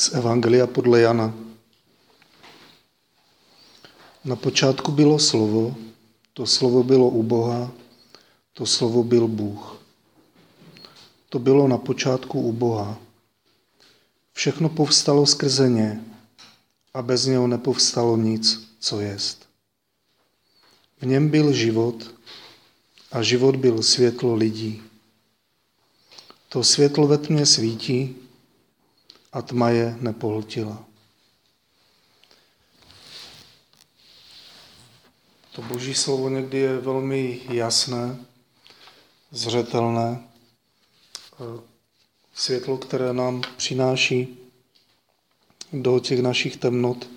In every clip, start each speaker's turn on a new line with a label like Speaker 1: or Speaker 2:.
Speaker 1: z Evangelia podle Jana. Na počátku bylo slovo, to slovo bylo u Boha, to slovo byl Bůh. To bylo na počátku u Boha. Všechno povstalo skrze ně a bez něho nepovstalo nic, co jest. V něm byl život a život byl světlo lidí. To světlo ve tmě svítí a tma je nepohltila. To boží slovo někdy je velmi jasné, zřetelné. Světlo, které nám přináší do těch našich temnot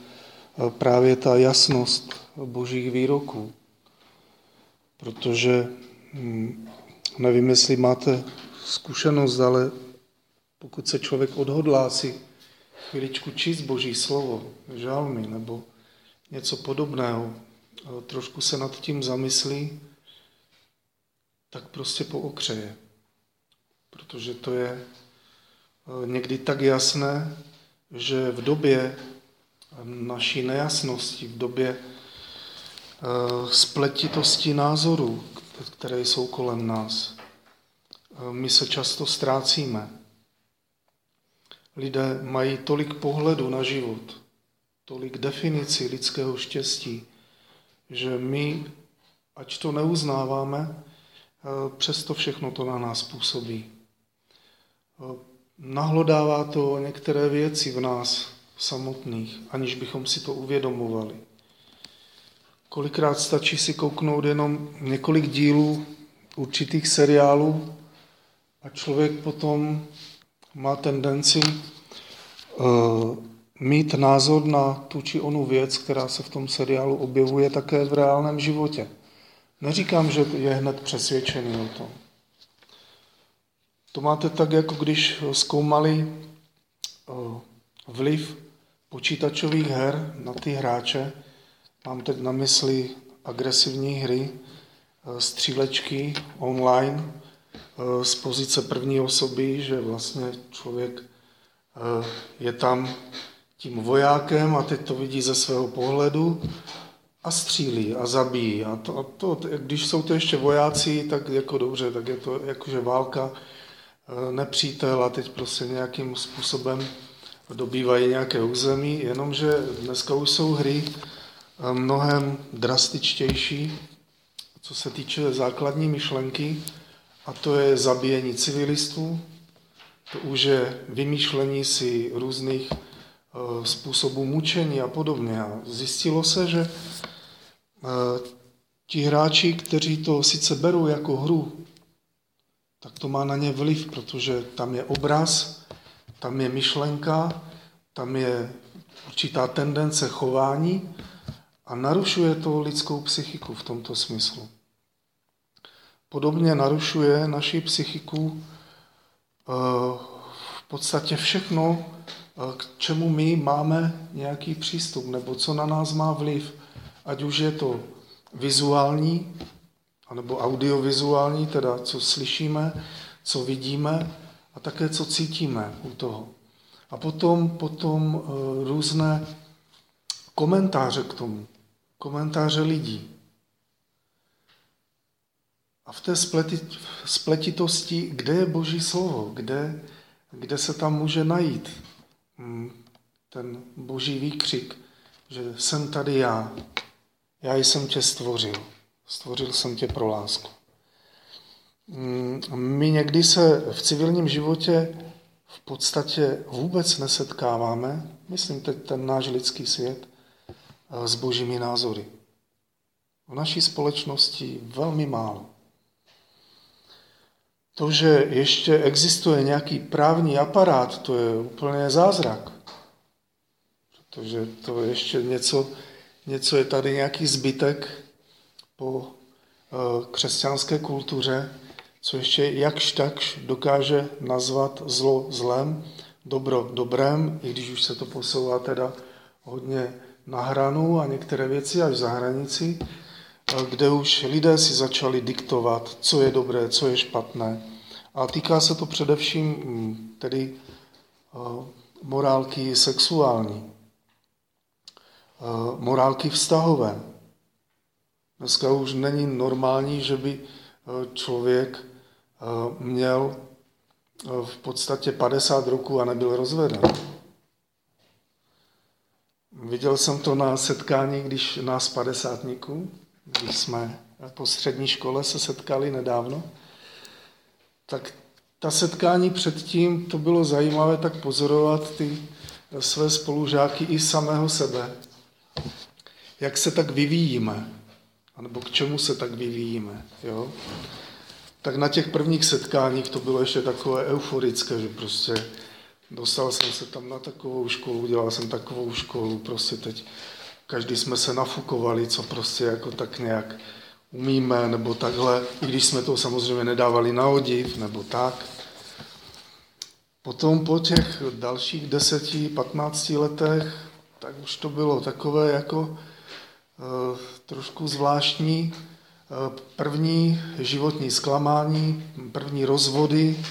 Speaker 1: právě ta jasnost božích výroků. Protože hm, nevím, jestli máte zkušenost, ale pokud se člověk odhodlá si chviličku číst Boží slovo, žalmy nebo něco podobného, trošku se nad tím zamyslí, tak prostě pookřeje. Protože to je eh, někdy tak jasné, že v době naší nejasnosti, v době eh, spletitosti názorů, které jsou kolem nás, eh, my se často ztrácíme. Lidé mají tolik pohledu na život, tolik definici lidského štěstí, že my, ať to neuznáváme, eh, přesto všechno to na nás působí. Eh, nahlodává to některé věci v nás samotných, aniž bychom si to uvědomovali. Kolikrát stačí si kouknout jenom několik dílů určitých seriálů a člověk potom má tendenci uh, mít názor na tu či onu věc, která se v tom seriálu objevuje také v reálném životě. Neříkám, že je hned přesvědčený o tom. To máte tak, jako když zkoumali uh, vliv počítačových her na ty hráče. Mám teď na mysli agresivní hry, uh, střílečky online, Eh, z pozice první osoby, že vlastně člověk eh, je tam tím vojákem a teď to vidí ze svého pohledu a střílí a zabíjí. A to, a to, když jsou to ještě vojáci, tak jako dobře, tak je to jakože válka, eh, nepřítel a teď prostě nějakým způsobem dobývají nějaké území, jenomže dneska už jsou hry mnohem drastičtější, co se týče základní myšlenky, a to je zabíjení civilistů, to už je vymýšlení si různých eh, způsobů mučení a podobně. A zjistilo se, že eh, ti hráči, kteří to sice berou jako hru, tak to má na ně vliv, protože tam je obraz, tam je myšlenka, tam je určitá tendence chování a narušuje to lidskou psychiku v tomto smyslu podobně narušuje naši psychiku eh, v podstatě všechno, eh, k čemu my máme nějaký přístup, nebo co na nás má vliv. Ať už je to vizuální, nebo audiovizuální, teda co slyšíme, co vidíme a také co cítíme u toho. A potom, potom eh, různé komentáře k tomu, komentáře lidí. A v té spletitosti, kde je Boží slovo, kde, kde se tam může najít hmm, ten Boží výkřik, že jsem tady já, já jsem tě stvořil, stvořil jsem tě pro lásku. Hmm, my někdy se v civilním životě v podstatě vůbec nesetkáváme, myslím teď ten náš lidský svět, eh, s božími názory. V naší společnosti velmi málo. To, že ještě existuje nějaký právní aparát, to je úplně zázrak. Protože to je ještě něco, něco je tady nějaký zbytek po eh, křesťanské kultuře, co ještě jakž takž dokáže nazvat zlo zlem, dobro dobrem, i když už se to posouvá teda hodně na hranu a některé věci až za hranici, kde už lidé si začali diktovat, co je dobré, co je špatné. A týká se to především mm, tedy morálky sexuální, morálky vztahové. Dneska už není normální, že by člověk měl v podstatě 50 roků a nebyl rozveden. Viděl jsem to na setkání, když nás padesátníků, když jsme po střední škole se setkali nedávno, tak ta setkání předtím, to bylo zajímavé tak pozorovat ty své spolužáky i samého sebe. Jak se tak vyvíjíme, anebo k čemu se tak vyvíjíme. Jo? Tak na těch prvních setkáních to bylo ještě takové euforické, že prostě dostal jsem se tam na takovou školu, udělal jsem takovou školu, prostě teď každý jsme se nafukovali, co prostě jako tak nějak umíme, nebo takhle, i když jsme to samozřejmě nedávali na odiv, nebo tak. Potom po těch dalších deseti, patnácti letech, tak už to bylo takové jako e, trošku zvláštní. E, první životní zklamání, první rozvody,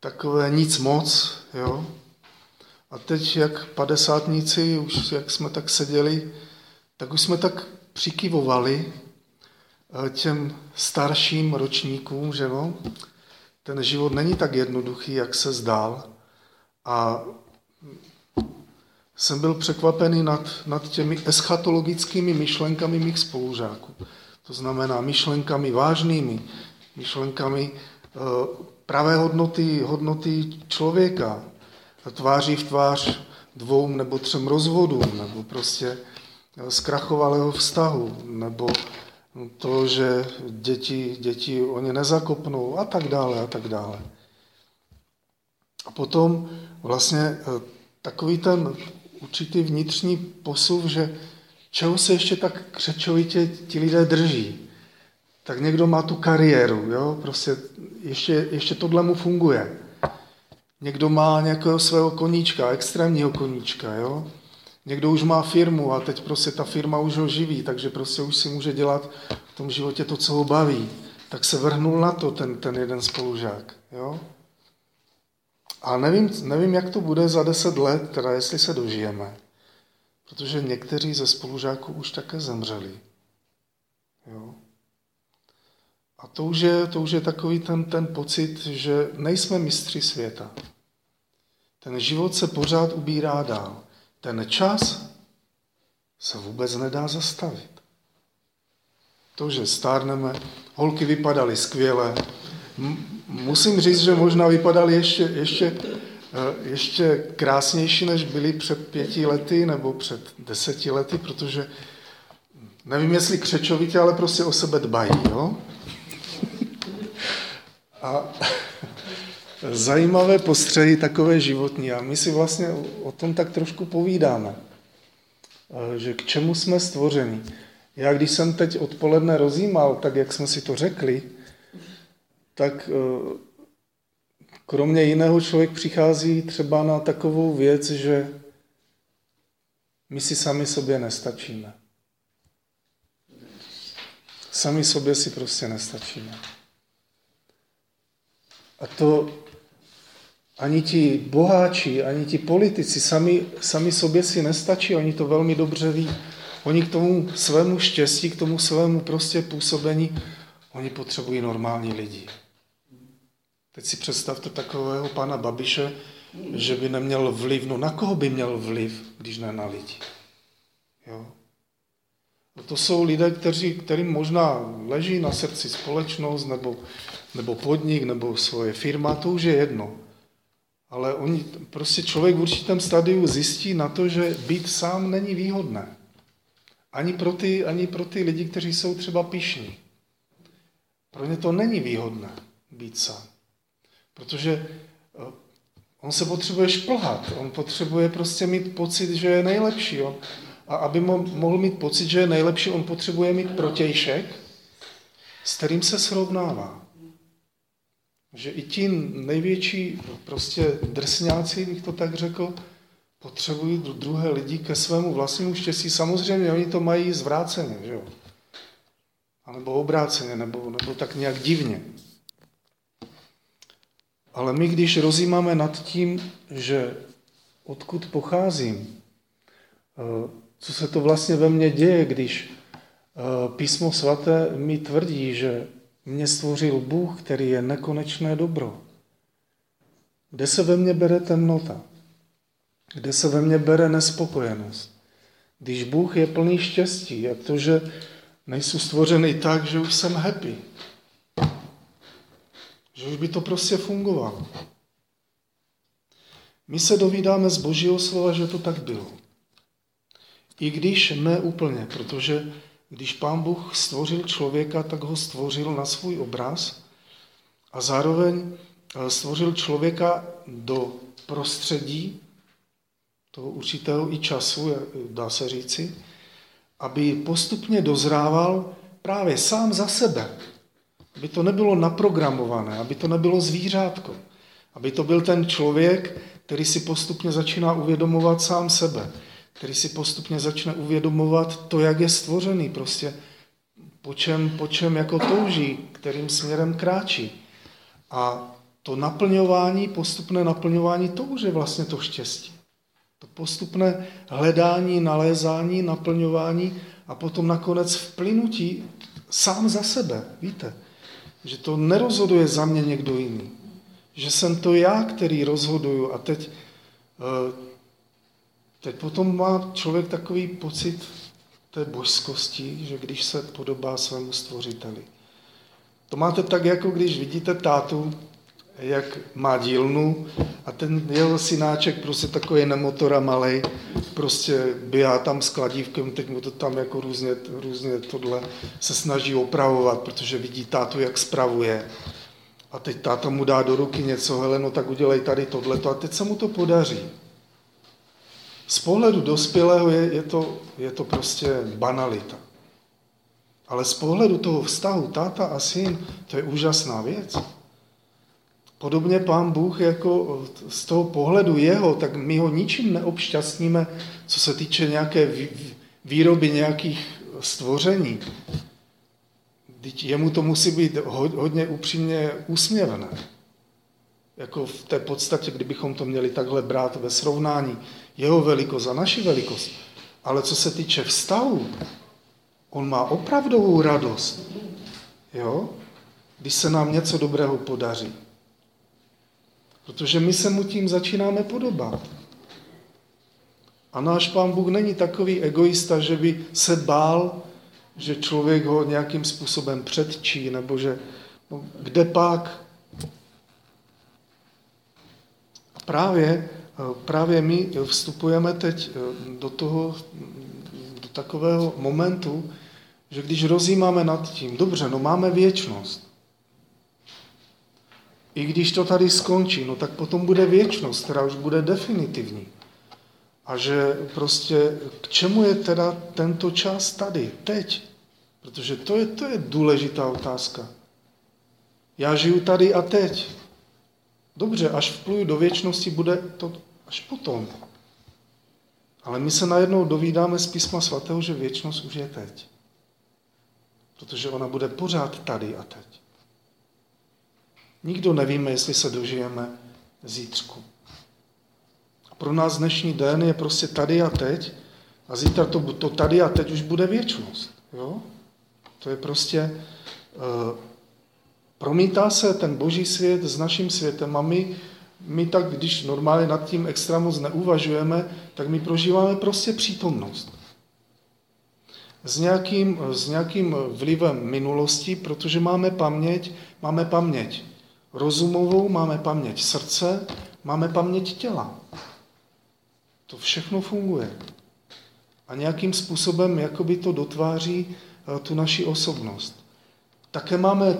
Speaker 1: takové nic moc, jo. A teď, jak padesátníci, už jak jsme tak seděli, tak už jsme tak přikivovali e, těm starším ročníkům, že no, ten život není tak jednoduchý, jak se zdál. A jsem byl překvapený nad, nad těmi eschatologickými myšlenkami mých spolužáků. To znamená myšlenkami vážnými, myšlenkami e, pravé hodnoty, hodnoty člověka, tváří v tvář dvou nebo třem rozvodům, nebo prostě zkrachovalého vztahu, nebo to, že děti, děti oni nezakopnou a tak dále a tak dále. A potom vlastně eh, takový ten určitý vnitřní posuv, že čeho se ještě tak křečovitě ti lidé drží. Tak někdo má tu kariéru, jo? prostě ještě, ještě tohle mu funguje. Někdo má nějakého svého koníčka, extrémního koníčka, jo? Někdo už má firmu a teď prostě ta firma už ho živí, takže prostě už si může dělat v tom životě to, co ho baví. Tak se vrhnul na to ten, ten jeden spolužák. Jo? A nevím, nevím, jak to bude za deset let, teda jestli se dožijeme. Protože někteří ze spolužáků už také zemřeli. Jo? A to už, je, to už je takový ten, ten pocit, že nejsme mistři světa. Ten život se pořád ubírá dál ten čas se vůbec nedá zastavit. To, že stárneme, holky vypadaly skvěle. Musím říct, že možná vypadaly ještě, ještě, eh, ještě krásnější, než byly před pěti lety nebo před deseti lety, protože nevím, jestli křečovitě, ale prostě o sebe dbají. Jo? A zajímavé postřehy, takové životní. A my si vlastně o tom tak trošku povídáme, eh, že k čemu jsme stvořeni. Já když jsem teď odpoledne rozjímal, tak jak jsme si to řekli, tak eh, kromě jiného člověk přichází třeba na takovou věc, že my si sami sobě nestačíme. Sami sobě si prostě nestačíme. A to ani ti boháči, ani ti politici sami, sami sobě si nestačí, oni to velmi dobře ví. Oni k tomu svému štěstí, k tomu svému prostě působení, oni potřebují normální lidi. Teď si představte takového pana Babiše, že by neměl vliv. No na koho by měl vliv, když ne na lidi? Jo? To jsou lidé, kteří, kterým možná leží na srdci společnost, nebo, nebo podnik, nebo svoje firma, to už je jedno. Ale oni, prostě člověk v určitém stadiu zjistí na to, že být sám není výhodné. Ani pro ty, ani pro ty lidi, kteří jsou třeba pišní. Pro ně to není výhodné být sám. Protože eh, on se potřebuje šplhat, on potřebuje prostě mít pocit, že je nejlepší. On, a aby mohl mít pocit, že je nejlepší, on potřebuje mít protějšek, s kterým se srovnává. Že i ti největší prostě drsňáci, bych to tak řekl, potřebují druhé lidi ke svému vlastnímu štěstí. Samozřejmě oni to mají zvráceně, že jo? A nebo obráceně, nebo, nebo tak nějak divně. Ale my, když rozjímáme nad tím, že odkud pocházím, eh, co se to vlastně ve mně děje, když eh, písmo svaté mi tvrdí, že mě stvořil Bůh, který je nekonečné dobro. Kde se ve mně bere temnota? Kde se ve mně bere nespokojenost? Když Bůh je plný štěstí, jak to, že nejsou stvořený tak, že už jsem happy. Že už by to prostě fungovalo. My se dovídáme z Božího slova, že to tak bylo. I když ne úplně, protože když pán Bůh stvořil člověka, tak ho stvořil na svůj obraz a zároveň eh, stvořil člověka do prostředí, toho určitého i času, dá se říci, aby postupně dozrával právě sám za sebe. Aby to nebylo naprogramované, aby to nebylo zvířátko. Aby to byl ten člověk, který si postupně začíná uvědomovat sám sebe, který si postupně začne uvědomovat to, jak je stvořený, prostě po čem, po čem jako touží, kterým směrem kráčí. A to naplňování, postupné naplňování, to už je vlastně to štěstí. To postupné hledání, nalézání, naplňování a potom nakonec vplynutí sám za sebe. Víte, že to nerozhoduje za mě někdo jiný. Že jsem to já, který rozhoduju a teď, eh, teď potom má člověk takový pocit té božskosti, že když se podobá svému stvořiteli. To máte tak, jako když vidíte tátu, jak má dílnu a ten jeho synáček prostě takový nemotora malej, prostě běhá tam s kladívkem, teď mu to tam jako různě, různě tohle se snaží opravovat, protože vidí tátu, jak spravuje. A teď táta mu dá do ruky něco, hele, no tak udělej tady tohleto a teď se mu to podaří. Z pohledu dospělého je, je, to, je to prostě banalita. Ale z pohledu toho vztahu táta a syn, to je úžasná věc. Podobně pán Bůh jako z toho pohledu jeho, tak my ho ničím neobšťastníme, co se týče nějaké výroby nějakých stvoření. Teď jemu to musí být hodně upřímně úsměvné. Jako v té podstatě, kdybychom to měli takhle brát ve srovnání jeho velikost a naši velikost. Ale co se týče vztahu, on má opravdovou radost, jo? když se nám něco dobrého podaří. Protože my se mu tím začínáme podobat. A náš pán Bůh není takový egoista, že by se bál, že člověk ho nějakým způsobem předčí, nebo že no, kde pak. A právě, právě my vstupujeme teď do toho, do takového momentu, že když rozjímáme nad tím, dobře, no máme věčnost, i když to tady skončí, no tak potom bude věčnost, která už bude definitivní. A že prostě k čemu je teda tento čas tady, teď? Protože to je, to je důležitá otázka. Já žiju tady a teď. Dobře, až vpluju do věčnosti, bude to až potom. Ale my se najednou dovídáme z písma svatého, že věčnost už je teď. Protože ona bude pořád tady a teď. Nikdo nevíme, jestli se dožijeme zítřku. A pro nás dnešní den je prostě tady a teď a zítra to, to tady a teď už bude věčnost. Jo? To je prostě... Uh, promítá se ten boží svět s naším světem a my, my tak, když normálně nad tím extra moc neuvažujeme, tak my prožíváme prostě přítomnost. S nějakým, s nějakým vlivem minulosti, protože máme paměť, máme paměť rozumovou, máme paměť srdce, máme paměť těla. To všechno funguje. A nějakým způsobem jakoby to dotváří eh, tu naši osobnost. Také máme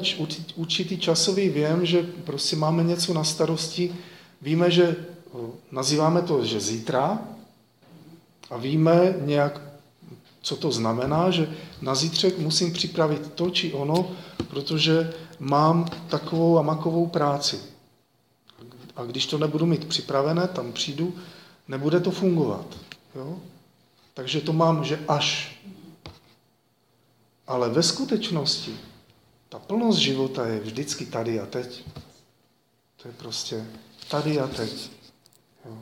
Speaker 1: určitý časový věm, že prostě máme něco na starosti, víme, že eh, nazýváme to, že zítra a víme nějak, co to znamená, že na zítřek musím připravit to či ono, protože mám takovou a makovou práci. A když to nebudu mít připravené, tam přijdu, nebude to fungovat. Jo? Takže to mám, že až. Ale ve skutečnosti ta plnost života je vždycky tady a teď. To je prostě tady a teď. Jo?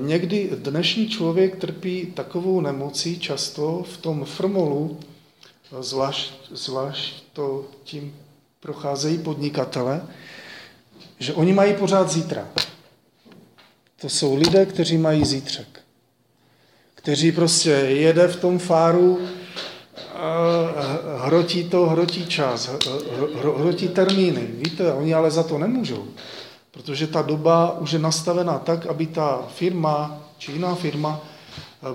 Speaker 1: Někdy dnešní člověk trpí takovou nemocí často v tom frmolu, zvlášť, zvlášť to tím procházejí podnikatele, že oni mají pořád zítra. To jsou lidé, kteří mají zítřek. Kteří prostě jede v tom fáru, hrotí to, hrotí čas, hrotí termíny. Víte, oni ale za to nemůžou. Protože ta doba už je nastavená tak, aby ta firma či jiná firma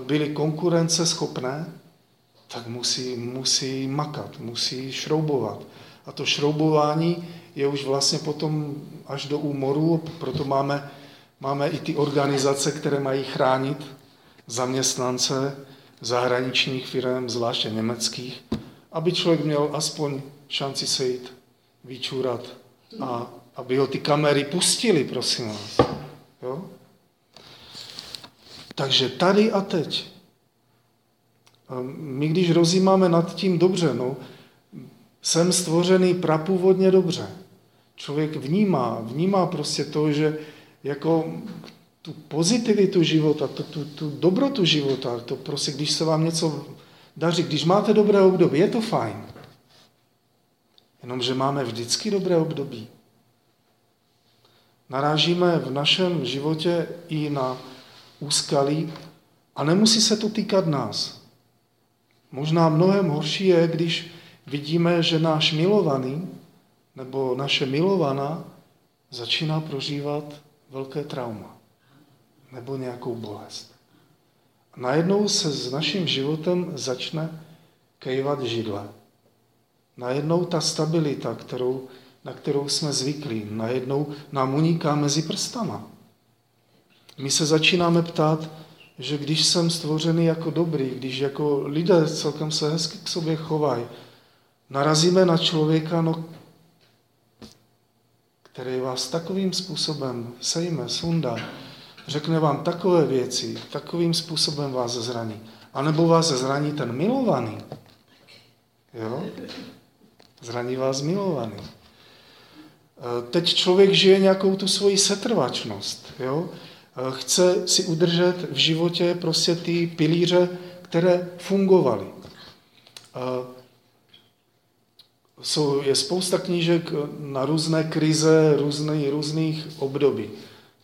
Speaker 1: byly konkurenceschopné, tak musí, musí makat, musí šroubovat. A to šroubování je už vlastně potom až do úmoru, proto máme, máme i ty organizace, které mají chránit zaměstnance zahraničních firm, zvláště německých, aby člověk měl aspoň šanci se jít vyčůrat a aby ho ty kamery pustili, prosím vás. Jo? Takže tady a teď. My když rozjímáme nad tím dobře, no, jsem stvořený prapůvodně dobře. Člověk vnímá, vnímá prostě to, že jako tu pozitivitu života, tu, tu, tu dobrotu života, to prostě, když se vám něco daří, když máte dobré období, je to fajn. Jenomže máme vždycky dobré období. Narážíme v našem životě i na úskalí a nemusí se to týkat nás. Možná mnohem horší je, když vidíme, že náš milovaný nebo naše milovaná začíná prožívat velké trauma nebo nějakou bolest. Najednou se s naším životem začne kejvat židle. Najednou ta stabilita, kterou, na kterou jsme zvyklí, najednou nám uniká mezi prstama. My se začínáme ptát, že když jsem stvořený jako dobrý, když jako lidé celkem se hezky k sobě chovají, narazíme na člověka, no, který vás takovým způsobem sejme, sundá, řekne vám takové věci, takovým způsobem vás zraní. A nebo vás zraní ten milovaný. Jo? Zraní vás milovaný. E, teď člověk žije nějakou tu svoji setrvačnost. Jo? E, chce si udržet v životě prostě ty pilíře, které fungovaly. E, jsou, je spousta knížek na různé krize různý, různých období.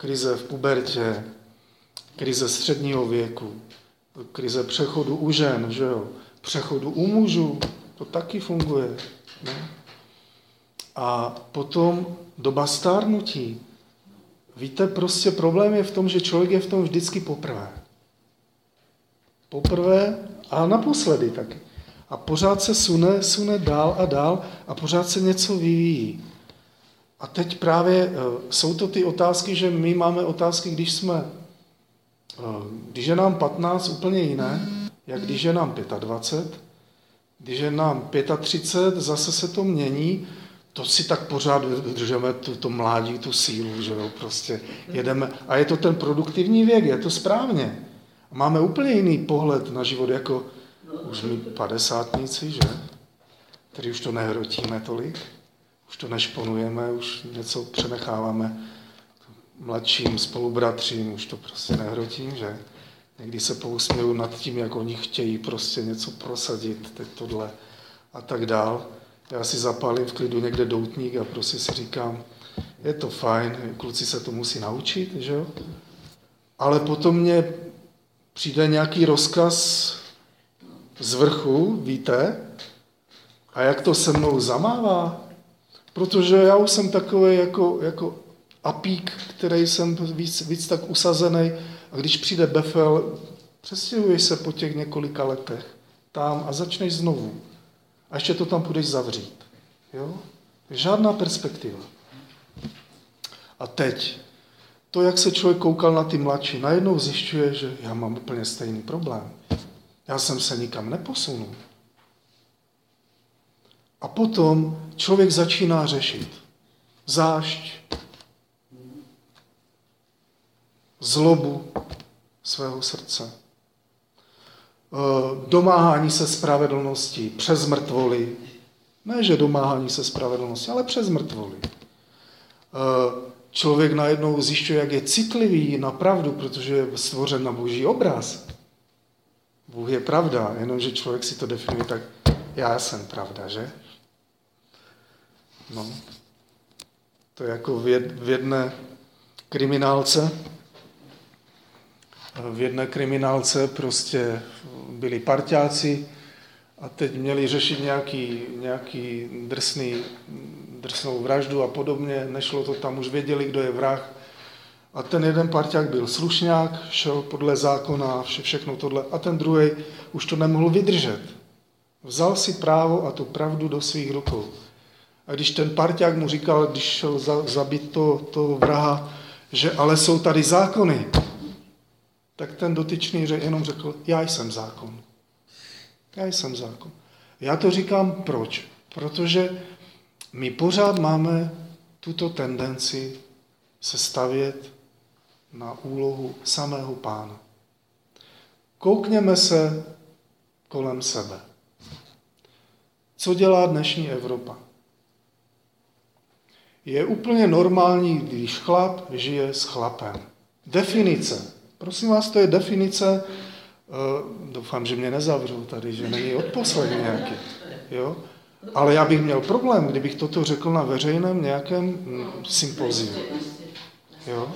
Speaker 1: Krize v pubertě, krize středního věku, krize přechodu u žen, že jo? přechodu u mužů, to taky funguje. Ne? A potom doba stárnutí. Víte, prostě problém je v tom, že člověk je v tom vždycky poprvé. Poprvé a naposledy taky a pořád se sune, sune dál a dál a pořád se něco vyvíjí. A teď právě eh, jsou to ty otázky, že my máme otázky, když jsme, eh, když je nám 15 úplně jiné, jak když je nám 25, když je nám 35, zase se to mění, to si tak pořád držíme to, to mládí, tu sílu, že jo, prostě jedeme. A je to ten produktivní věk, je to správně. Máme úplně jiný pohled na život, jako už my padesátníci, že? Který už to nehrotíme tolik, už to nešponujeme, už něco přenecháváme mladším spolubratřím, už to prostě nehrotím, že? Někdy se pousměju nad tím, jak oni chtějí prostě něco prosadit, teď tohle a tak dál. Já si zapálím v klidu někde doutník a prostě si říkám, je to fajn, kluci se to musí naučit, že jo? Ale potom mě přijde nějaký rozkaz z vrchu, víte, a jak to se mnou zamává. Protože já už jsem takový jako, jako apík, který jsem víc, víc tak usazený a když přijde Befel, přestěhuješ se po těch několika letech tam a začneš znovu. A ještě to tam půjdeš zavřít. Jo? Žádná perspektiva. A teď, to, jak se člověk koukal na ty mladší, najednou zjišťuje, že já mám úplně stejný problém. Já jsem se nikam neposunul. A potom člověk začíná řešit zášť, zlobu svého srdce, eh, domáhání se spravedlnosti přes mrtvoly. Ne, že domáhání se spravedlnosti, ale přes mrtvoly. Eh, člověk najednou zjišťuje, jak je citlivý na pravdu, protože je stvořen na boží obraz. Bůh je pravda, jenomže člověk si to definuje tak, já jsem pravda, že? No. To je jako v jedné kriminálce. V jedné kriminálce prostě byli parťáci a teď měli řešit nějaký, nějaký drsný, drsnou vraždu a podobně. Nešlo to tam, už věděli, kdo je vrah. A ten jeden parťák byl slušňák, šel podle zákona vše, všechno tohle. A ten druhý už to nemohl vydržet. Vzal si právo a tu pravdu do svých rukou. A když ten parťák mu říkal, když šel za, zabít to, toho vraha, že ale jsou tady zákony, tak ten dotyčný jenom řekl, já jsem zákon. Já jsem zákon. Já to říkám proč? Protože my pořád máme tuto tendenci se stavět na úlohu samého pána. Koukněme se kolem sebe. Co dělá dnešní Evropa? Je úplně normální, když chlap žije s chlapem. Definice. Prosím vás, to je definice, uh, doufám, že mě nezavřou tady, že není odposled nějaký. Jo? Ale já bych měl problém, kdybych toto řekl na veřejném nějakém mm, sympoziu. Jo?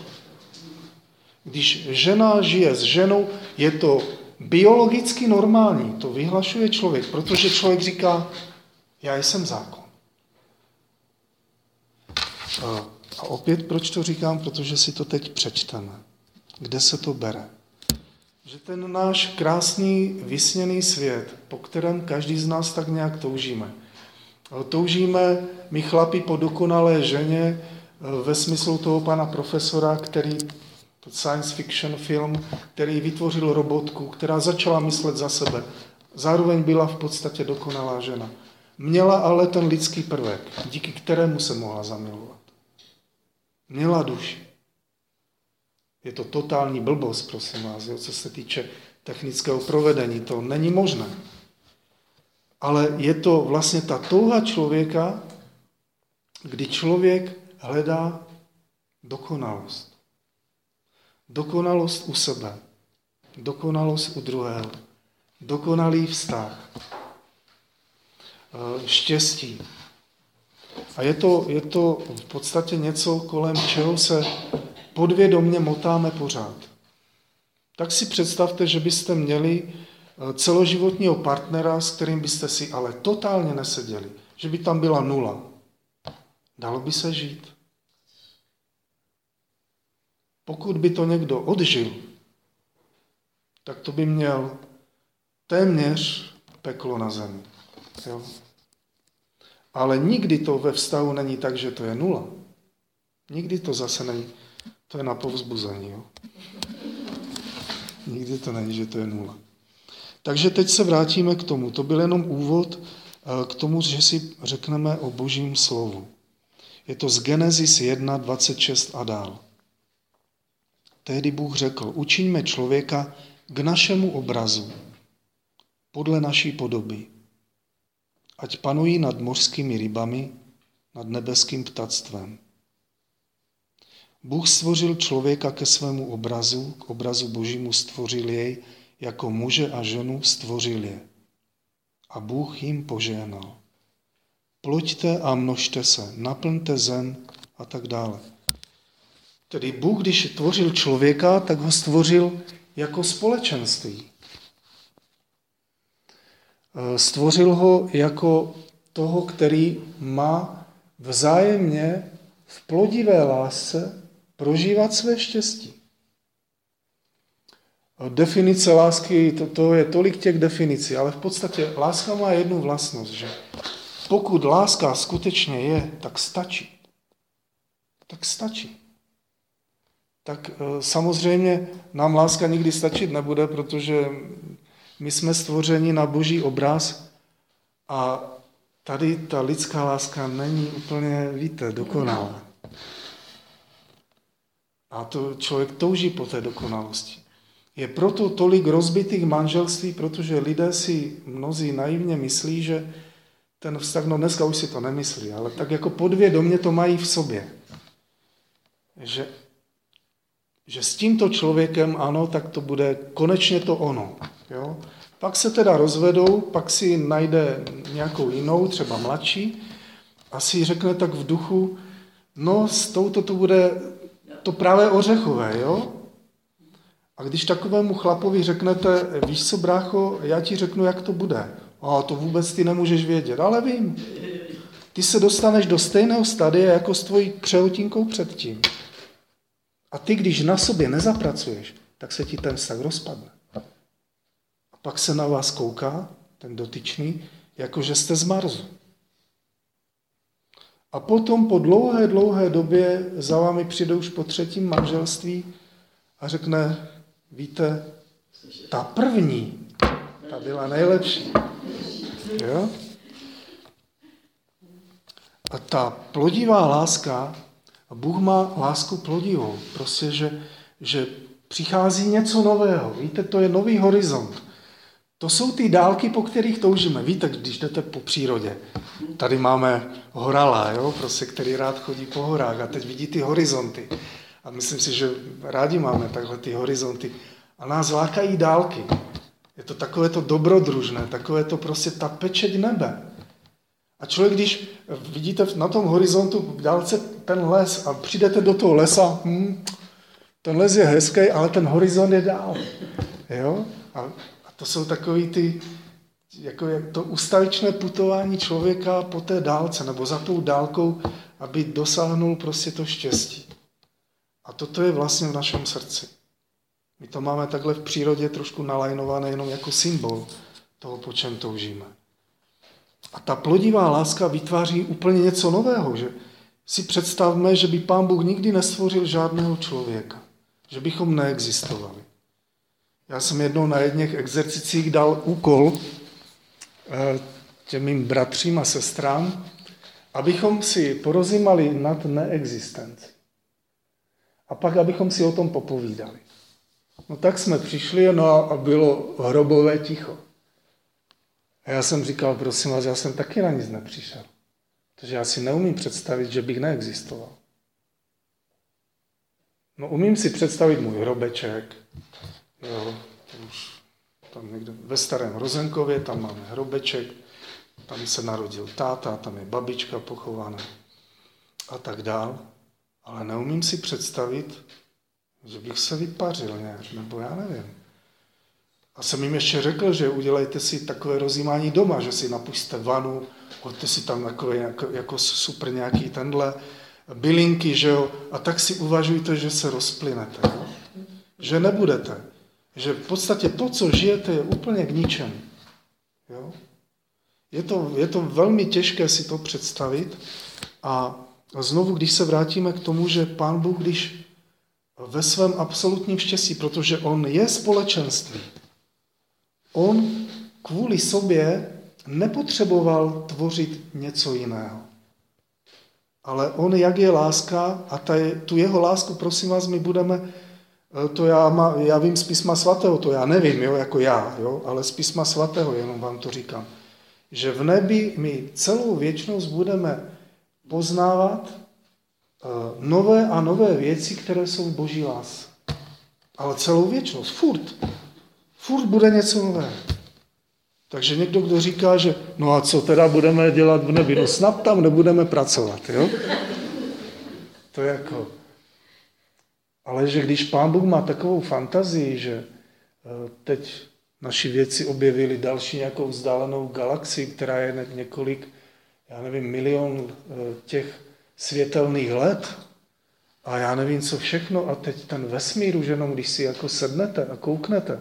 Speaker 1: Když žena žije s ženou, je to biologicky normální, to vyhlašuje člověk, protože člověk říká, já jsem zákon. A opět, proč to říkám? Protože si to teď přečteme. Kde se to bere? Že ten náš krásný, vysněný svět, po kterém každý z nás tak nějak toužíme. Toužíme my chlapi po dokonalé ženě e, ve smyslu toho pana profesora, který science fiction film, který vytvořil robotku, která začala myslet za sebe. Zároveň byla v podstatě dokonalá žena. Měla ale ten lidský prvek, díky kterému se mohla zamilovat. Měla duši. Je to totální blbost, prosím vás, jo, co se týče technického provedení. To není možné. Ale je to vlastně ta touha člověka, kdy člověk hledá dokonalost. Dokonalost u sebe. Dokonalost u druhého. Dokonalý vztah. Eh, štěstí. A je to, je to v podstatě něco, kolem čeho se podvědomně motáme pořád. Tak si představte, že byste měli eh, celoživotního partnera, s kterým byste si ale totálně neseděli. Že by tam byla nula. Dalo by se žít? Pokud by to někdo odžil, tak to by měl téměř peklo na zemi. Jo? Ale nikdy to ve vztahu není tak, že to je nula. Nikdy to zase není. To je na povzbuzení. Jo? Nikdy to není, že to je nula. Takže teď se vrátíme k tomu. To byl jenom úvod eh, k tomu, že si řekneme o božím slovu. Je to z Genesis 1, 26 a dál. Tehdy Bůh řekl, učiňme člověka k našemu obrazu, podle naší podoby ať panují nad mořskými rybami, nad nebeským ptactvem. Bůh stvořil člověka ke svému obrazu, k obrazu božímu stvořil jej, jako muže a ženu stvořil je. A Bůh jim požehnal. Ploďte a množte se, naplňte zem a tak dále. Tedy Bůh, když tvořil člověka, tak ho stvořil jako společenství. Eh, stvořil ho jako toho, který má vzájemně v plodivé lásce prožívat své štěstí. Eh, definice lásky, to, to je tolik těch definicí, ale v podstatě láska má jednu vlastnost, že pokud láska skutečně je, tak stačí. Tak stačí. Tak eh, samozřejmě nám láska nikdy stačit nebude, protože my jsme stvořeni na boží obraz a tady ta lidská láska není úplně, víte, dokonalá. A to člověk touží po té dokonalosti. Je proto tolik rozbitých manželství, protože lidé si mnozí naivně myslí, že ten vztah, no dneska už si to nemyslí, ale tak jako podvědomě to mají v sobě. že, že s tímto člověkem ano, tak to bude konečně to ono. Jo? Pak se teda rozvedou, pak si najde nějakou jinou, třeba mladší, a si řekne tak v duchu, no s touto to bude to právě ořechové, jo? A když takovému chlapovi řeknete, víš co, brácho, já ti řeknu, jak to bude. A to vůbec ty nemůžeš vědět, ale vím. Ty se dostaneš do stejného stadia jako s tvojí křehotinkou předtím. A ty, když na sobě nezapracuješ, tak se ti ten vztah rozpadne. Pak se na vás kouká, ten dotyčný, jako že jste z Marzu. A potom po dlouhé, dlouhé době za vámi přijde už po třetím manželství a řekne, víte, ta první, ta byla nejlepší. Jo? A ta plodivá láska, Bůh má lásku plodivou, prostě, že, že přichází něco nového. Víte, to je nový horizont. To jsou ty dálky, po kterých toužíme. Víte, když jdete po přírodě, tady máme horala, jo, prostě, který rád chodí po horách a teď vidí ty horizonty. A myslím si, že rádi máme takhle ty horizonty. A nás lákají dálky. Je to takové to dobrodružné, takové to prostě ta pečeť nebe. A člověk, když vidíte na tom horizontu v dálce ten les a přijdete do toho lesa, hm, ten les je hezký, ale ten horizont je dál. Jo? A to jsou takový ty, jako to ustavičné putování člověka po té dálce, nebo za tou dálkou, aby dosáhnul prostě to štěstí. A toto je vlastně v našem srdci. My to máme takhle v přírodě trošku nalajnované jenom jako symbol toho, po čem toužíme. A ta plodivá láska vytváří úplně něco nového, že si představme, že by Pán Bůh nikdy nestvořil žádného člověka, že bychom neexistovali. Já jsem jednou na jedných exercicích dal úkol eh, těm mým bratřím a sestrám, abychom si porozímali nad neexistenci. A pak, abychom si o tom popovídali. No tak jsme přišli no a bylo hrobové ticho. A já jsem říkal, prosím vás, já jsem taky na nic nepřišel. Protože já si neumím představit, že bych neexistoval. No umím si představit můj hrobeček, jo, už tam někde ve Starém Rozenkově, tam máme hrobeček, tam se narodil táta, tam je babička pochovaná a tak dál. Ale neumím si představit, že bych se vypařil nějak, nebo já nevím. A jsem jim ještě řekl, že udělejte si takové rozjímání doma, že si napuste vanu, hoďte si tam takové jako, jako super nějaký tenhle bylinky, že jo, a tak si uvažujte, že se rozplynete, jo? že nebudete, že v podstatě to, co žijete, je úplně k ničemu. Jo? Je, to, je to velmi těžké si to představit a znovu, když se vrátíme k tomu, že Pán Bůh, když ve svém absolutním štěstí, protože On je společenství, On kvůli sobě nepotřeboval tvořit něco jiného. Ale on, jak je láska, a ta je, tu jeho lásku, prosím vás, my budeme, to já, má, já vím z písma svatého, to já nevím, jo, jako já, jo, ale z písma svatého, jenom vám to říkám, že v nebi my celou věčnost budeme poznávat uh, nové a nové věci, které jsou v boží lásce. Ale celou věčnost, furt. Furt bude něco nového. Takže někdo, kdo říká, že no a co teda budeme dělat v nebi, no snad tam nebudeme pracovat, jo? To je jako... Ale že když Pán Bůh má takovou fantazii, že eh, teď naši věci objevili další nějakou vzdálenou galaxii, která je několik, já nevím, milion eh, těch světelných let a já nevím, co všechno a teď ten vesmír už jenom, když si jako sednete a kouknete,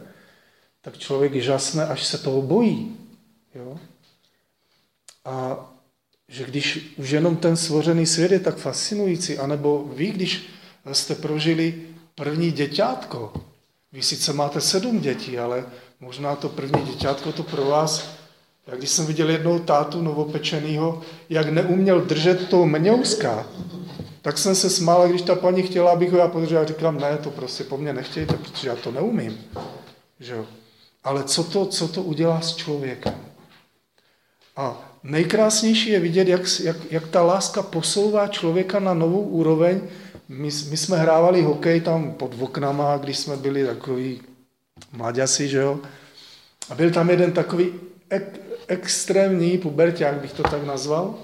Speaker 1: tak člověk žasne, až se toho bojí. Jo? A že když už jenom ten stvořený svět je tak fascinující, anebo vy, když jste prožili první děťátko, vy sice máte sedm dětí, ale možná to první děťátko to pro vás, jak když jsem viděl jednou tátu novopečenýho, jak neuměl držet toho mňouska, tak jsem se smál, když ta paní chtěla, abych ho já podržel, a říkám, ne, to prostě po mně nechtějte, protože já to neumím. Že jo? ale co to, co to udělá s člověkem. A nejkrásnější je vidět, jak, jak, jak ta láska posouvá člověka na novou úroveň, my, my jsme hrávali hokej tam pod oknama, když jsme byli takový mladěsi, že jo. A byl tam jeden takový ek, extrémní puberták, bych to tak nazval.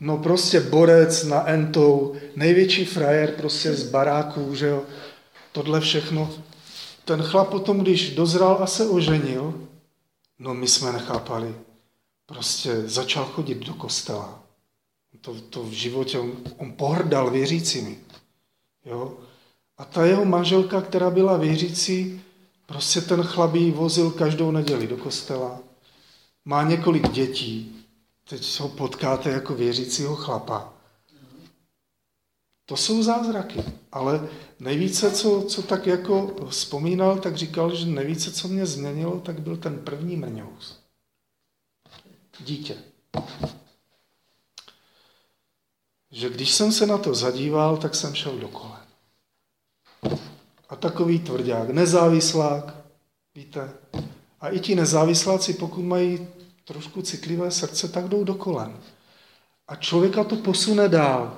Speaker 1: No prostě borec na entou, největší frajer prostě z baráků, že jo. Tohle všechno. Ten chlap potom, když dozral a se oženil, no my jsme nechápali. Prostě začal chodit do kostela. To, to v životě, on, on pohrdal věřícími. Jo? A ta jeho manželka, která byla věřící, prostě ten chlapí vozil každou neděli do kostela. Má několik dětí. Teď ho potkáte jako věřícího chlapa. To jsou zázraky. Ale nejvíce, co, co tak jako vzpomínal, tak říkal, že nejvíce, co mě změnilo, tak byl ten první mrňous. Dítě že když jsem se na to zadíval, tak jsem šel do kolen. A takový tvrdák, nezávislák, víte. A i ti nezávisláci, pokud mají trošku citlivé srdce, tak jdou do kolen. A člověka to posune dál.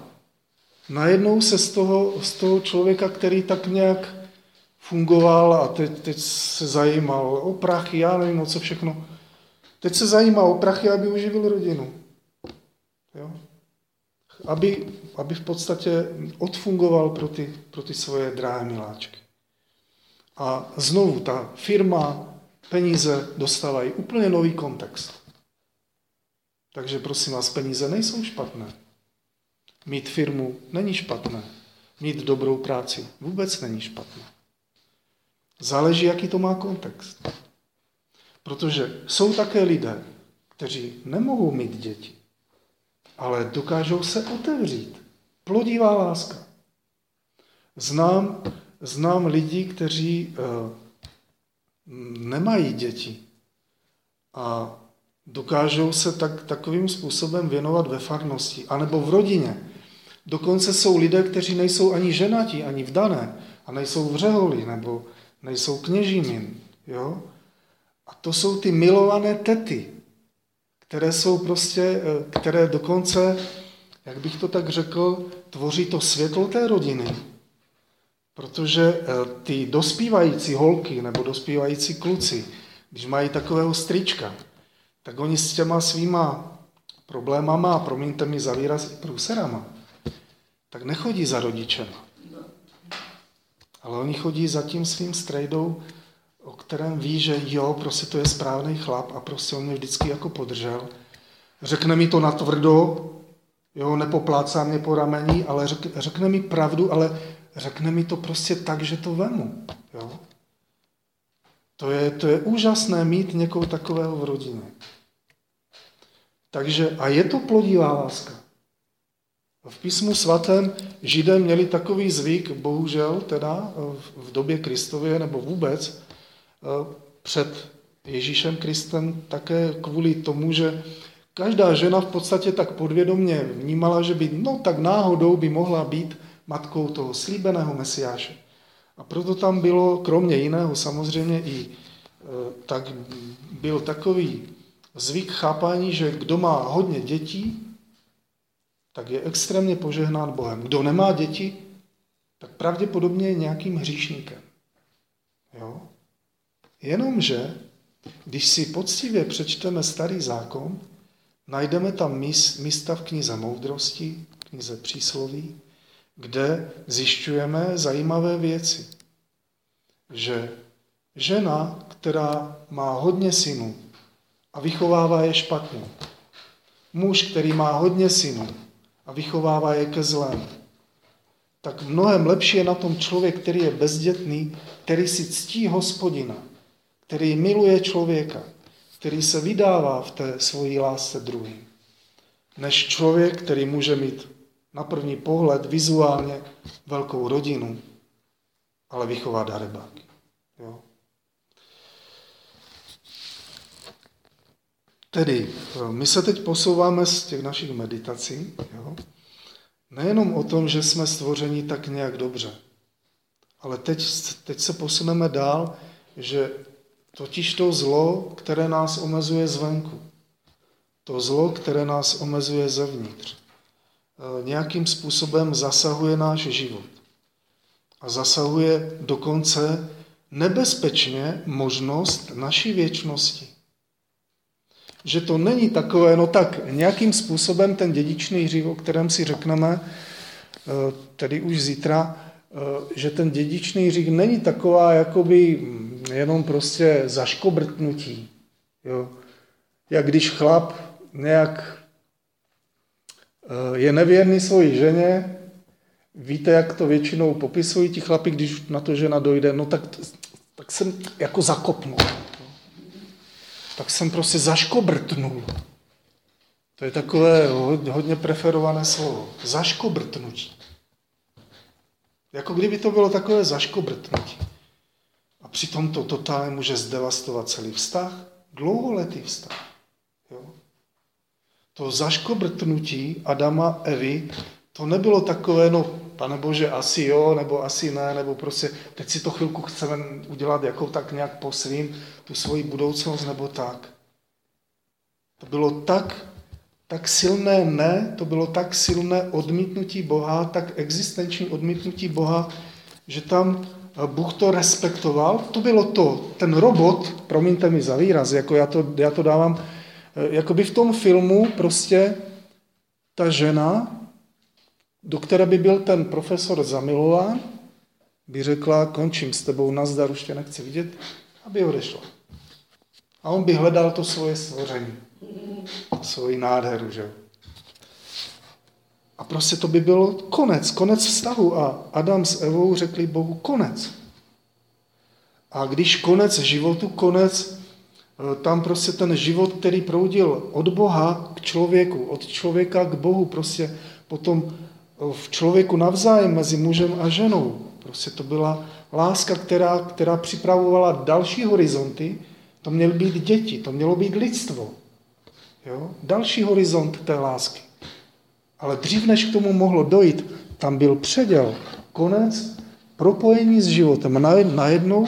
Speaker 1: Najednou se z toho, z toho člověka, který tak nějak fungoval a teď, teď se zajímal o prachy, já nevím o co všechno. Teď se zajímá o prachy, aby uživil rodinu. Jo? Aby, aby v podstatě odfungoval pro ty, pro ty svoje drahé miláčky. A znovu ta firma, peníze dostávají úplně nový kontext. Takže prosím vás, peníze nejsou špatné. Mít firmu není špatné. Mít dobrou práci vůbec není špatné. Záleží, jaký to má kontext. Protože jsou také lidé, kteří nemohou mít děti ale dokážou se otevřít. Plodivá láska. Znám, znám lidi, kteří uh, nemají děti a dokážou se tak, takovým způsobem věnovat ve farnosti, anebo v rodině. Dokonce jsou lidé, kteří nejsou ani ženatí, ani vdané, a nejsou v řeholi, nebo nejsou kněžími. Jo? A to jsou ty milované tety, které jsou prostě, eh, které dokonce, jak bych to tak řekl, tvoří to světlo té rodiny. Protože eh, ty dospívající holky nebo dospívající kluci, když mají takového strička, tak oni s těma svýma problémama, promiňte mi za výraz, průserama, tak nechodí za rodičem. Ale oni chodí za tím svým strejdou, o kterém ví, že jo, prostě to je správný chlap a prostě on mě vždycky jako podržel. Řekne mi to natvrdo, jo, nepoplácá mě po ramení, ale řek, řekne mi pravdu, ale řekne mi to prostě tak, že to vemu. Jo. To je, to je úžasné mít někoho takového v rodině. Takže, a je to plodivá láska. V písmu svatém židé měli takový zvyk, bohužel teda v době Kristově nebo vůbec, před Ježíšem Kristem také kvůli tomu, že každá žena v podstatě tak podvědomně vnímala, že by no tak náhodou by mohla být matkou toho slíbeného mesiáše. A proto tam bylo, kromě jiného samozřejmě i eh, tak byl takový zvyk chápání, že kdo má hodně dětí, tak je extrémně požehnán Bohem. Kdo nemá děti, tak pravděpodobně je nějakým hříšníkem. Jo? Jenomže, když si poctivě přečteme starý zákon, najdeme tam místa v knize moudrosti, knize přísloví, kde zjišťujeme zajímavé věci. Že žena, která má hodně synů a vychovává je špatně, muž, který má hodně synů a vychovává je ke zlému, tak mnohem lepší je na tom člověk, který je bezdětný, který si ctí hospodina který miluje člověka, který se vydává v té svojí lásce druhým, než člověk, který může mít na první pohled vizuálně velkou rodinu, ale vychová darebáky. Jo? Tedy, my se teď posouváme z těch našich meditací, jo? nejenom o tom, že jsme stvořeni tak nějak dobře, ale teď, teď se posuneme dál, že Totiž to zlo, které nás omezuje zvenku. To zlo, které nás omezuje zevnitř. nějakým způsobem zasahuje náš život. A zasahuje dokonce nebezpečně možnost naší věčnosti. Že to není takové, no tak nějakým způsobem ten dědičný hřích, o kterém si řekneme, eh, tedy už zítra, eh, že ten dědičný hřích není taková jakoby jenom prostě zaškobrtnutí. Jo. Jak když chlap nějak eh, je nevěrný svoji ženě, víte, jak to většinou popisují ti chlapi, když na to žena dojde, no tak, tak jsem jako zakopnul. Tak jsem prostě zaškobrtnul. To je takové hodně preferované slovo. Zaškobrtnutí. Jako kdyby to bylo takové zaškobrtnutí. A přitom to totálně může zdevastovat celý vztah, dlouholetý vztah. Jo? To zaškobrtnutí Adama, Evy, to nebylo takové, no pane Bože, asi jo, nebo asi ne, nebo prostě teď si to chvilku chceme udělat jako tak nějak po svým, tu svoji budoucnost, nebo tak. To bylo tak, tak silné ne, to bylo tak silné odmítnutí Boha, tak existenční odmítnutí Boha, že tam Bůh to respektoval. To bylo to, ten robot, promiňte mi za výraz, jako já to, já to dávám, eh, jako by v tom filmu prostě ta žena, do které by byl ten profesor zamilován, by řekla, končím s tebou, nazdar, už tě nechci vidět, aby odešla. A on by hledal to svoje stvoření, svoji nádheru, že A prostě to by byl konec, konec vztahu. A Adam s Evou řekli Bohu konec. A když konec životu, konec, eh, tam prostě ten život, který proudil od Boha k člověku, od člověka k Bohu, prostě potom v člověku navzájem mezi mužem a ženou. Prostě to byla láska, která, která připravovala další horizonty. To měly být děti, to mělo být lidstvo. Jo? Další horizont té lásky. Ale dřív, než k tomu mohlo dojít, tam byl předěl, konec, propojení s životem. Najednou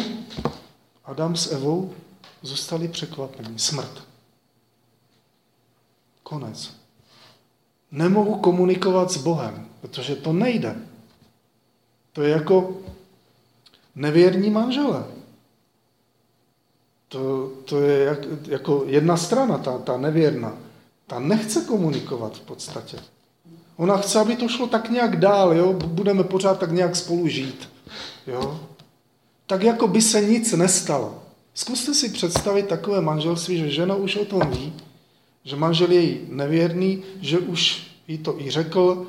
Speaker 1: Adam s Evou zůstali překvapení. Smrt. Konec. Nemohu komunikovat s Bohem. Protože to nejde. To je jako nevěrní manžele. To, to je jak, jako jedna strana, ta, ta nevěrná. Ta nechce komunikovat v podstatě. Ona chce, aby to šlo tak nějak dál, jo? budeme pořád tak nějak spolu žít. Jo? Tak jako by se nic nestalo. Zkuste si představit takové manželství, že žena už o tom ví, že manžel je jí nevěrný, že už jí to i řekl,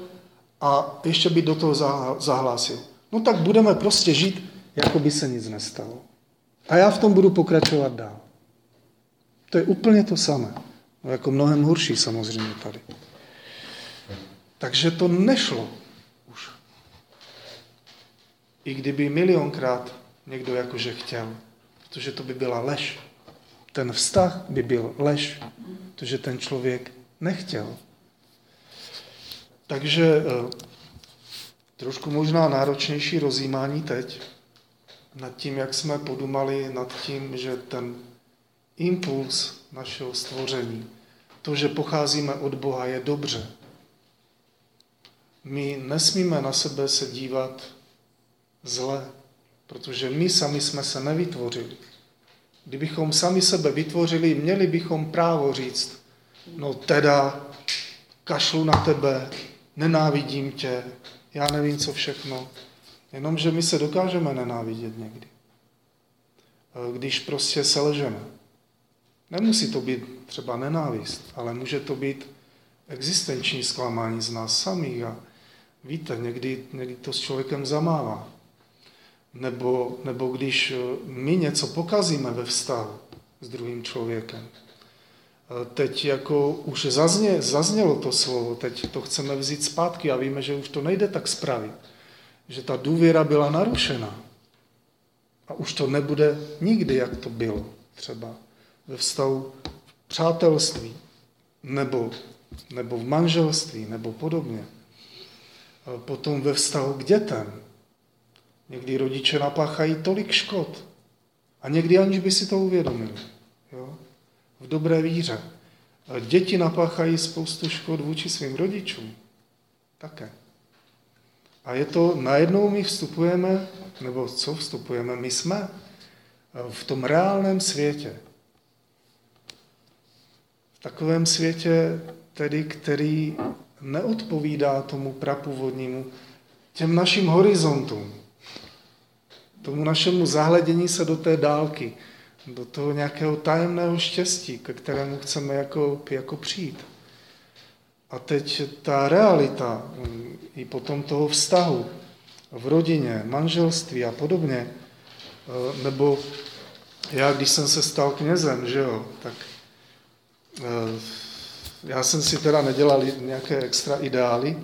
Speaker 1: a ještě by do toho zahlásil. No tak budeme prostě žít, jako by se nic nestalo. A já v tom budu pokračovat dál. To je úplně to samé. No jako mnohem horší samozřejmě tady. Takže to nešlo už. I kdyby milionkrát někdo jakože chtěl, protože to by byla lež. Ten vztah by byl lež, protože ten člověk nechtěl. Takže eh, trošku možná náročnější rozjímání teď nad tím, jak jsme podumali nad tím, že ten impuls našeho stvoření, to, že pocházíme od Boha, je dobře. My nesmíme na sebe se dívat zle, protože my sami jsme se nevytvořili. Kdybychom sami sebe vytvořili, měli bychom právo říct, no teda, kašlu na tebe, nenávidím tě, já nevím, co všechno. Jenomže my se dokážeme nenávidět někdy. E, když prostě selžeme. Nemusí to být třeba nenávist, ale může to být existenční zklamání z nás samých a víte, někdy, někdy to s člověkem zamává. Nebo, nebo když e, my něco pokazíme ve vztahu s druhým člověkem, teď jako už zazně, zaznělo to slovo, teď to chceme vzít zpátky a víme, že už to nejde tak spravit. Že ta důvěra byla narušena. A už to nebude nikdy, jak to bylo třeba ve vztahu v přátelství, nebo, nebo v manželství, nebo podobně. A potom ve vztahu k dětem. Někdy rodiče napáchají tolik škod. A někdy aniž by si to uvědomili. Jo? v dobré víře. Děti napáchají spoustu škod vůči svým rodičům. Také. A je to, najednou my vstupujeme, nebo co vstupujeme, my jsme v tom reálném světě. V takovém světě, tedy, který neodpovídá tomu prapůvodnímu, těm našim horizontům, tomu našemu zahledění se do té dálky, do toho nějakého tajemného štěstí, ke kterému chceme jako, jako přijít. A teď ta realita mm, i potom toho vztahu v rodině, manželství a podobně, e, nebo já, když jsem se stal knězem, že jo, tak e, já jsem si teda nedělal nějaké extra ideály,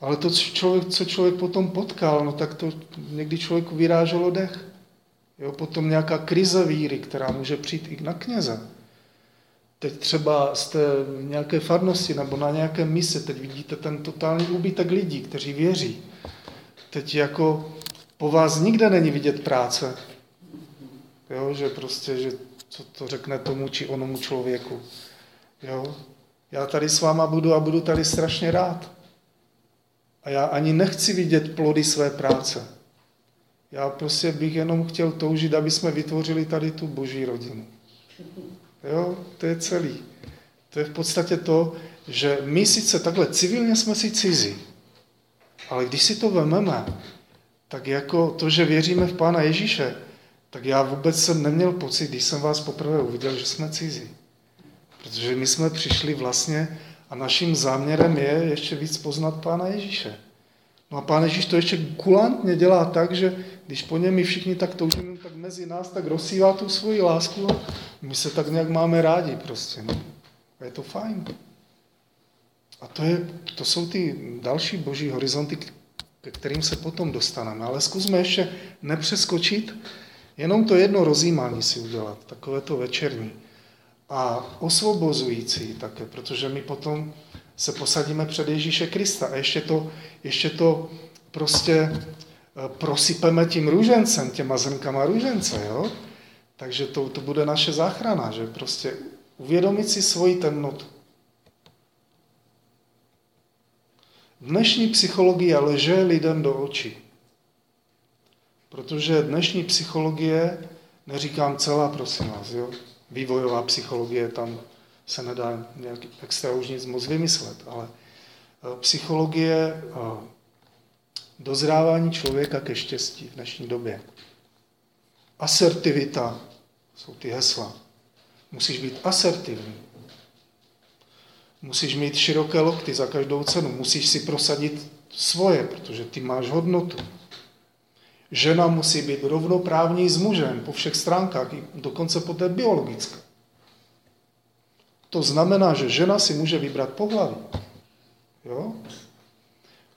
Speaker 1: ale to, co člověk, co člověk potom potkal, no tak to někdy člověku vyráželo dech. Jo, potom nějaká krize víry, která může přijít i na kněze. Teď třeba jste v nějaké farnosti nebo na nějaké mise, teď vidíte ten totální úbytek lidí, kteří věří. Teď jako po vás nikde není vidět práce. Jo, že prostě, že co to řekne tomu či onomu člověku. Jo? Já tady s váma budu a budu tady strašně rád. A já ani nechci vidět plody své práce. Já prostě bych jenom chtěl toužit, aby jsme vytvořili tady tu boží rodinu. Jo, to je celý. To je v podstatě to, že my sice takhle civilně jsme si cizí, ale když si to vememe, tak jako to, že věříme v Pána Ježíše, tak já vůbec jsem neměl pocit, když jsem vás poprvé uviděl, že jsme cizí. Protože my jsme přišli vlastně a naším záměrem je ještě víc poznat Pána Ježíše. No a Pán Ježíš to ještě kulantně dělá tak, že když po něm my všichni tak toužíme, tak mezi nás tak rozsívá tu svoji lásku a my se tak nějak máme rádi prostě. No. A je to fajn. A to, je, to jsou ty další boží horizonty, ke kterým se potom dostaneme. Ale zkusme ještě nepřeskočit, jenom to jedno rozjímání si udělat, takové to večerní a osvobozující také, protože my potom se posadíme před Ježíše Krista a ještě to, ještě to prostě eh, prosypeme tím růžencem, těma zrnkama růžence, jo? Takže to, to bude naše záchrana, že prostě uvědomit si svoji temnotu. Dnešní psychologie lže lidem do očí. Protože dnešní psychologie, neříkám celá, prosím vás, jo, vývojová psychologie, tam se nedá nějak extra už nic moc vymyslet, ale eh, psychologie eh, dozrávání člověka ke štěstí v dnešní době. Asertivita jsou ty hesla. Musíš být asertivní. Musíš mít široké lokty za každou cenu. Musíš si prosadit svoje, protože ty máš hodnotu. Žena musí být rovnoprávní s mužem po všech stránkách, dokonce po té biologické. To znamená, že žena si může vybrat pohlaví. Jo?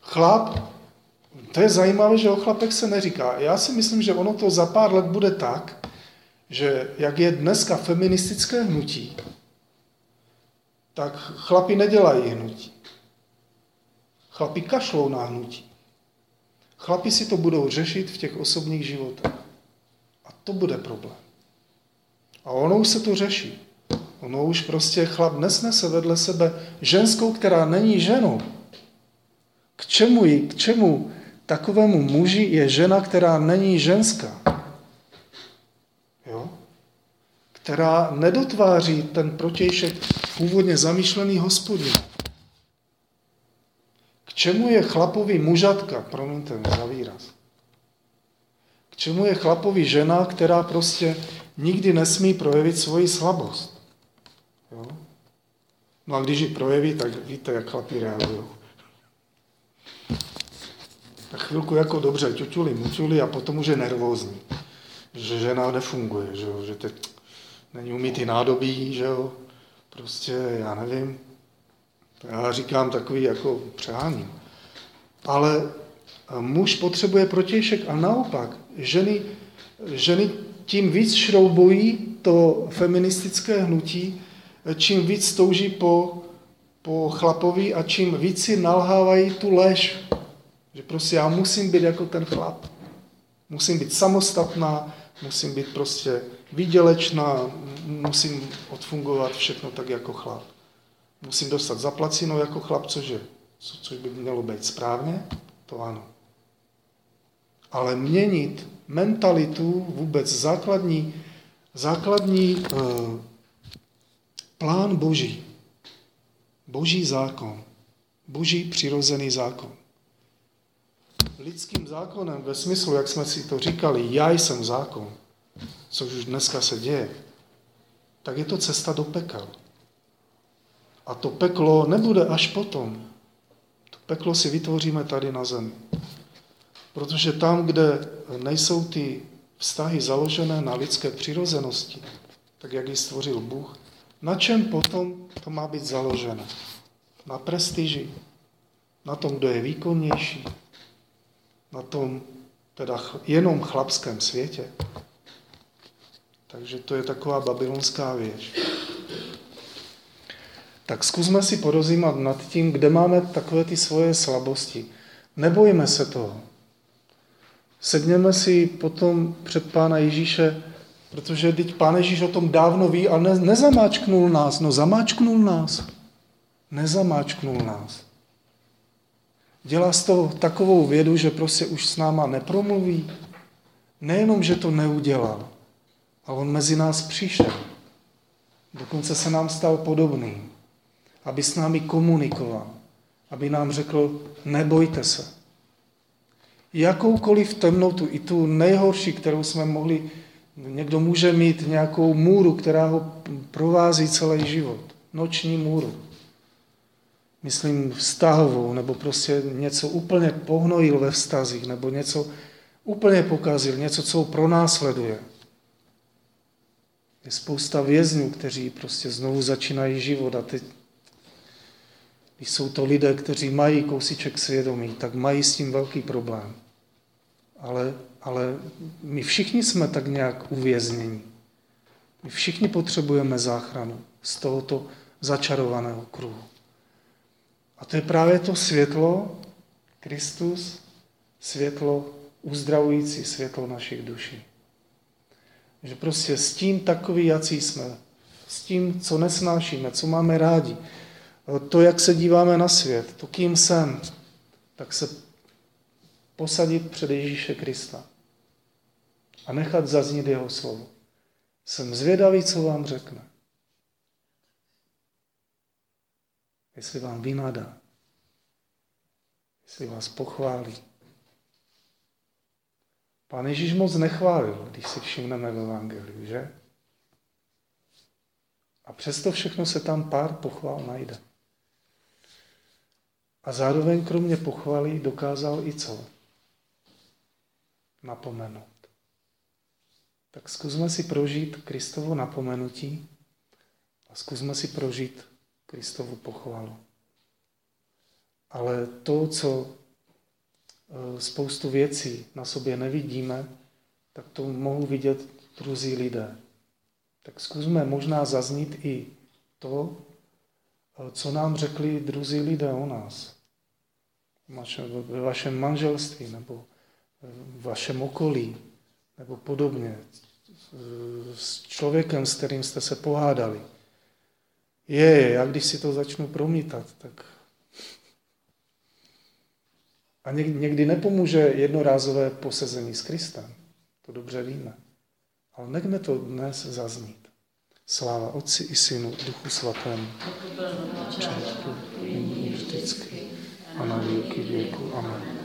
Speaker 1: Chlap, to je zajímavé, že o chlapech se neříká. Já si myslím, že ono to za pár let bude tak, že jak je dneska feministické hnutí, tak chlapi nedělají hnutí. Chlapi kašlou na hnutí. Chlapi si to budou řešit v těch osobních životech. A to bude problém. A ono už se to řeší. Ono už prostě chlap nesnese vedle sebe ženskou, která není ženou. K čemu, jí, k čemu takovému muži je žena, která není ženská? Jo? Která nedotváří ten protějšek původně zamýšlený hospodin čemu je chlapovi mužatka, promiňte mi za výraz, k čemu je chlapovi žena, která prostě nikdy nesmí projevit svoji slabost. Jo? No a když ji projeví, tak víte, jak chlapi reagují. Tak chvilku jako dobře, ťuťuli, muťuli a potom už je nervózní. Že žena nefunguje, že, jo? že teď není umítý nádobí, že jo? Prostě, já nevím, já říkám takový jako přeháním. Ale eh, muž potřebuje protějšek a naopak, ženy, ženy tím víc šroubují to feministické hnutí, eh, čím víc touží po, po chlapovi a čím víc si nalhávají tu lež. Že prostě já musím být jako ten chlap. Musím být samostatná, musím být prostě výdělečná, musím odfungovat všechno tak jako chlap. Musím dostat zaplacino jako chlap, cože? což by mělo být správně, to ano. Ale měnit mentalitu, vůbec základní, základní uh, plán Boží, Boží zákon, Boží přirozený zákon. Lidským zákonem ve smyslu, jak jsme si to říkali, já jsem zákon, což už dneska se děje, tak je to cesta do pekel. A to peklo nebude až potom. To peklo si vytvoříme tady na zemi. Protože tam, kde nejsou ty vztahy založené na lidské přirozenosti, tak jak ji stvořil Bůh, na čem potom to má být založené? Na prestiži, na tom, kdo je výkonnější, na tom teda jenom chlapském světě. Takže to je taková babylonská věž. Tak zkusme si porozímat nad tím, kde máme takové ty svoje slabosti. Nebojme se toho. Sedněme si potom před Pána Ježíše, protože teď Pán Ježíš o tom dávno ví a ne, nezamáčknul nás. No zamáčknul nás. Nezamáčknul nás. Dělá z toho takovou vědu, že prostě už s náma nepromluví. Nejenom, že to neudělal, ale on mezi nás přišel. Dokonce se nám stal podobným, aby s námi komunikoval, aby nám řekl, nebojte se. Jakoukoliv temnotu, i tu nejhorší, kterou jsme mohli, někdo může mít nějakou můru, která ho provází celý život, noční můru myslím vztahovou, nebo prostě něco úplně pohnojil ve vztazích, nebo něco úplně pokazil, něco, co ho pronásleduje. Je spousta vězňů, kteří prostě znovu začínají život a teď, když jsou to lidé, kteří mají kousíček svědomí, tak mají s tím velký problém. Ale, ale my všichni jsme tak nějak uvězněni. My všichni potřebujeme záchranu z tohoto začarovaného kruhu. A to je právě to světlo, Kristus, světlo uzdravující světlo našich duší. Že prostě s tím takový, jací jsme, s tím, co nesnášíme, co máme rádi, to, jak se díváme na svět, to, kým jsem, tak se posadit před Ježíše Krista a nechat zaznít jeho slovo. Jsem zvědavý, co vám řekne. jestli vám vynadá, jestli vás pochválí. Pán Ježíš moc nechválil, když si všimneme v Evangeliu, že? A přesto všechno se tam pár pochvál najde. A zároveň kromě pochvaly dokázal i co? Napomenout. Tak zkusme si prožít Kristovo napomenutí a zkusme si prožít Kristovu pochvalu. Ale to, co e, spoustu věcí na sobě nevidíme, tak to mohou vidět druzí lidé. Tak zkusme možná zaznít i to, e, co nám řekli druzí lidé o nás. Ve vašem manželství nebo v vašem okolí nebo podobně. S člověkem, s kterým jste se pohádali je, já když si to začnu promítat, tak... A někdy nepomůže jednorázové posezení s Kristem. To dobře víme. Ale nechme to dnes zaznít. Sláva Otci i Synu, Duchu Svatému. Vždycky a na věky věku. Amen.